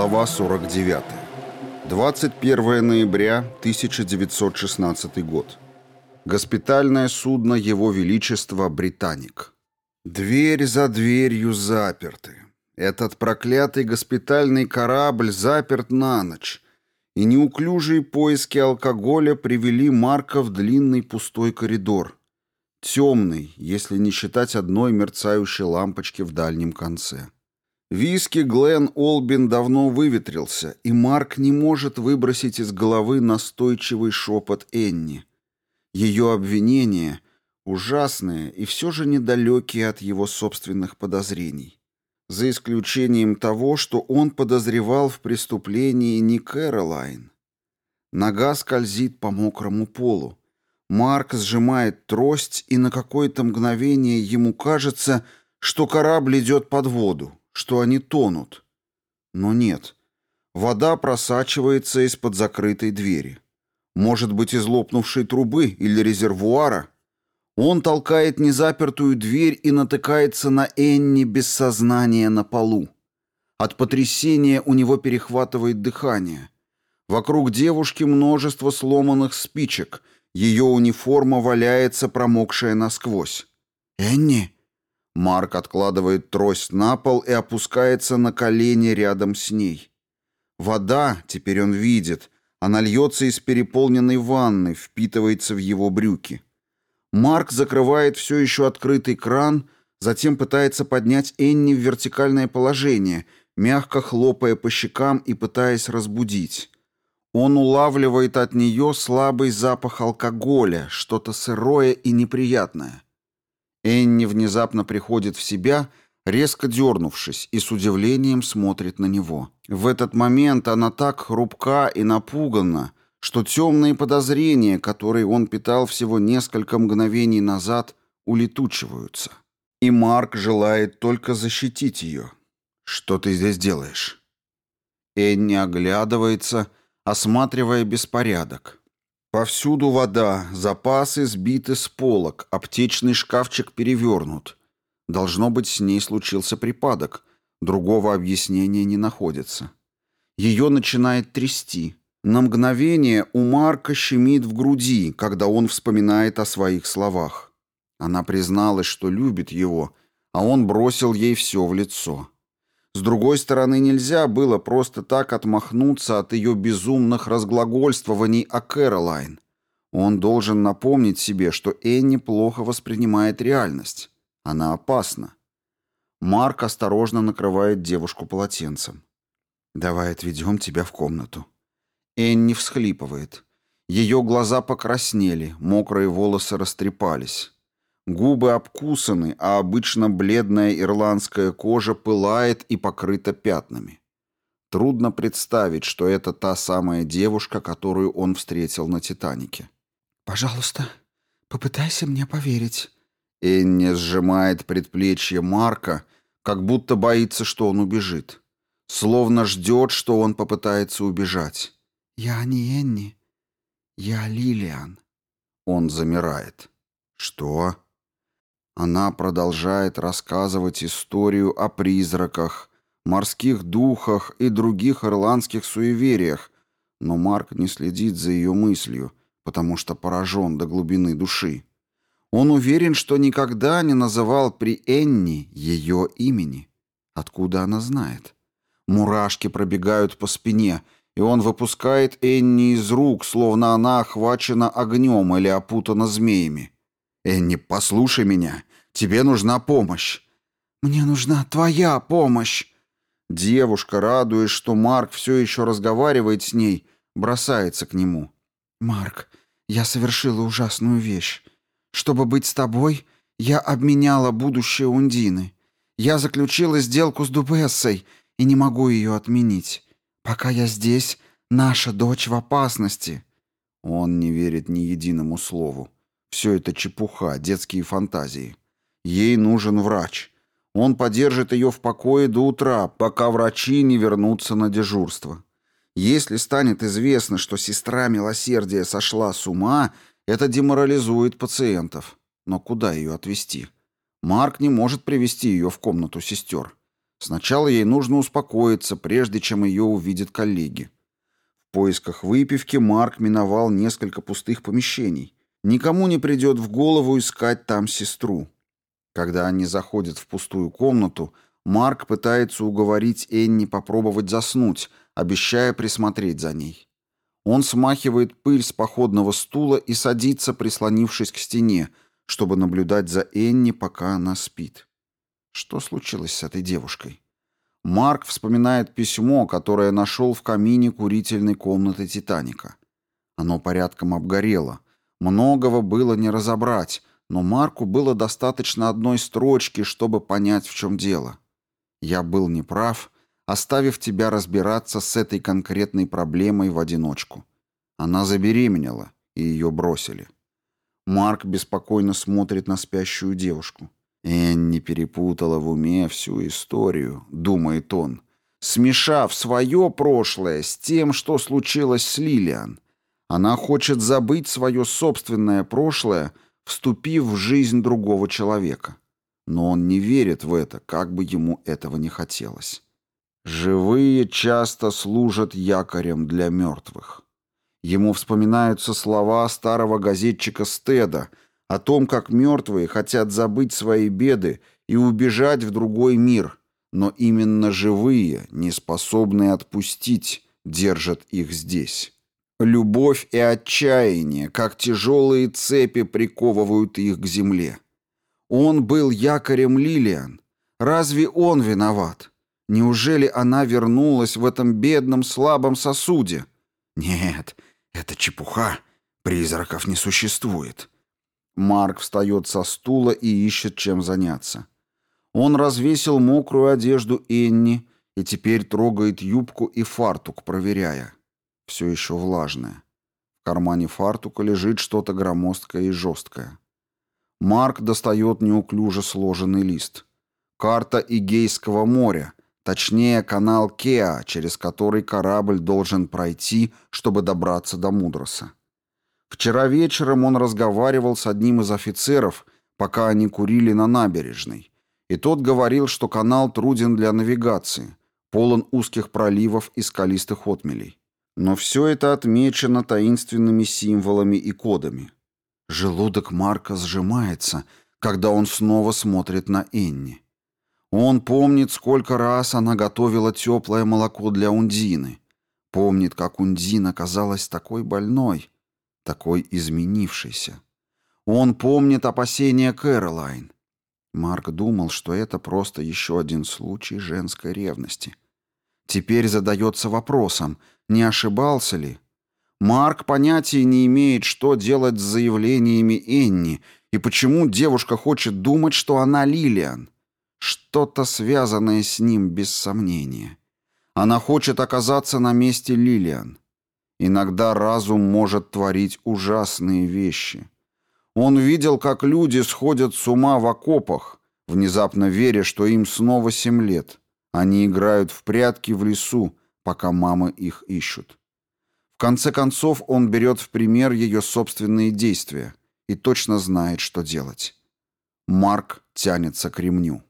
Глава 49. 21 ноября 1916 год. Госпитальное судно Его Величества «Британик». Дверь за дверью заперты. Этот проклятый госпитальный корабль заперт на ночь, и неуклюжие поиски алкоголя привели Марка в длинный пустой коридор, темный, если не считать одной мерцающей лампочки в дальнем конце. Виски Глен Олбин давно выветрился, и Марк не может выбросить из головы настойчивый шепот Энни. Ее обвинения ужасные и все же недалекие от его собственных подозрений. За исключением того, что он подозревал в преступлении не Кэролайн. Нога скользит по мокрому полу. Марк сжимает трость, и на какое-то мгновение ему кажется, что корабль идет под воду что они тонут. Но нет. Вода просачивается из-под закрытой двери. Может быть, из лопнувшей трубы или резервуара. Он толкает незапертую дверь и натыкается на Энни без сознания на полу. От потрясения у него перехватывает дыхание. Вокруг девушки множество сломанных спичек. Ее униформа валяется, промокшая насквозь. «Энни!» Марк откладывает трость на пол и опускается на колени рядом с ней. Вода, теперь он видит, она льется из переполненной ванны, впитывается в его брюки. Марк закрывает все еще открытый кран, затем пытается поднять Энни в вертикальное положение, мягко хлопая по щекам и пытаясь разбудить. Он улавливает от нее слабый запах алкоголя, что-то сырое и неприятное. Энни внезапно приходит в себя, резко дернувшись, и с удивлением смотрит на него. В этот момент она так хрупка и напугана, что темные подозрения, которые он питал всего несколько мгновений назад, улетучиваются. И Марк желает только защитить ее. «Что ты здесь делаешь?» Энни оглядывается, осматривая беспорядок. Повсюду вода, запасы сбиты с полок, аптечный шкафчик перевернут. Должно быть, с ней случился припадок. Другого объяснения не находится. Ее начинает трясти. На мгновение у Марка щемит в груди, когда он вспоминает о своих словах. Она призналась, что любит его, а он бросил ей все в лицо. С другой стороны, нельзя было просто так отмахнуться от ее безумных разглагольствований о Кэролайн. Он должен напомнить себе, что Энни плохо воспринимает реальность. Она опасна. Марк осторожно накрывает девушку полотенцем. «Давай отведем тебя в комнату». Энни всхлипывает. Ее глаза покраснели, мокрые волосы растрепались. Губы обкусаны, а обычно бледная ирландская кожа пылает и покрыта пятнами. Трудно представить, что это та самая девушка, которую он встретил на «Титанике». «Пожалуйста, попытайся мне поверить». Энни сжимает предплечье Марка, как будто боится, что он убежит. Словно ждет, что он попытается убежать. «Я не Энни. Я Лилиан». Он замирает. «Что?» Она продолжает рассказывать историю о призраках, морских духах и других ирландских суевериях, но Марк не следит за ее мыслью, потому что поражен до глубины души. Он уверен, что никогда не называл при Энни ее имени. Откуда она знает? Мурашки пробегают по спине, и он выпускает Энни из рук, словно она охвачена огнем или опутана змеями. «Энни, послушай меня. Тебе нужна помощь». «Мне нужна твоя помощь». Девушка, радуясь, что Марк все еще разговаривает с ней, бросается к нему. «Марк, я совершила ужасную вещь. Чтобы быть с тобой, я обменяла будущее Ундины. Я заключила сделку с Дубессой и не могу ее отменить. Пока я здесь, наша дочь в опасности». Он не верит ни единому слову. Все это чепуха, детские фантазии. Ей нужен врач. Он поддержит ее в покое до утра, пока врачи не вернутся на дежурство. Если станет известно, что сестра милосердия сошла с ума, это деморализует пациентов. Но куда ее отвезти? Марк не может привести ее в комнату сестер. Сначала ей нужно успокоиться, прежде чем ее увидят коллеги. В поисках выпивки Марк миновал несколько пустых помещений. Никому не придет в голову искать там сестру. Когда они заходят в пустую комнату, Марк пытается уговорить Энни попробовать заснуть, обещая присмотреть за ней. Он смахивает пыль с походного стула и садится, прислонившись к стене, чтобы наблюдать за Энни, пока она спит. Что случилось с этой девушкой? Марк вспоминает письмо, которое нашел в камине курительной комнаты «Титаника». Оно порядком обгорело — Многого было не разобрать, но Марку было достаточно одной строчки, чтобы понять, в чем дело. «Я был неправ», оставив тебя разбираться с этой конкретной проблемой в одиночку. Она забеременела, и ее бросили. Марк беспокойно смотрит на спящую девушку. Энни перепутала в уме всю историю, думает он, смешав свое прошлое с тем, что случилось с Лилиан. Она хочет забыть свое собственное прошлое, вступив в жизнь другого человека. Но он не верит в это, как бы ему этого не хотелось. Живые часто служат якорем для мертвых. Ему вспоминаются слова старого газетчика Стеда о том, как мертвые хотят забыть свои беды и убежать в другой мир, но именно живые, не способные отпустить, держат их здесь. Любовь и отчаяние, как тяжелые цепи, приковывают их к земле. Он был якорем Лилиан. Разве он виноват? Неужели она вернулась в этом бедном слабом сосуде? Нет, это чепуха. Призраков не существует. Марк встает со стула и ищет, чем заняться. Он развесил мокрую одежду Энни и теперь трогает юбку и фартук, проверяя все еще влажное. В кармане фартука лежит что-то громоздкое и жесткое. Марк достает неуклюже сложенный лист. Карта Игейского моря, точнее канал Кеа, через который корабль должен пройти, чтобы добраться до Мудроса. Вчера вечером он разговаривал с одним из офицеров, пока они курили на набережной. И тот говорил, что канал труден для навигации, полон узких проливов и скалистых отмелей. Но все это отмечено таинственными символами и кодами. Желудок Марка сжимается, когда он снова смотрит на Энни. Он помнит, сколько раз она готовила теплое молоко для Ундины. Помнит, как Ундина казалась такой больной, такой изменившейся. Он помнит опасения Кэролайн. Марк думал, что это просто еще один случай женской ревности — Теперь задается вопросом, не ошибался ли? Марк понятия не имеет, что делать с заявлениями Энни и почему девушка хочет думать, что она Лилиан. Что-то связанное с ним, без сомнения. Она хочет оказаться на месте Лилиан. Иногда разум может творить ужасные вещи. Он видел, как люди сходят с ума в окопах, внезапно веря, что им снова семь лет. Они играют в прятки в лесу, пока мамы их ищут. В конце концов, он берет в пример ее собственные действия и точно знает, что делать. Марк тянется к ремню.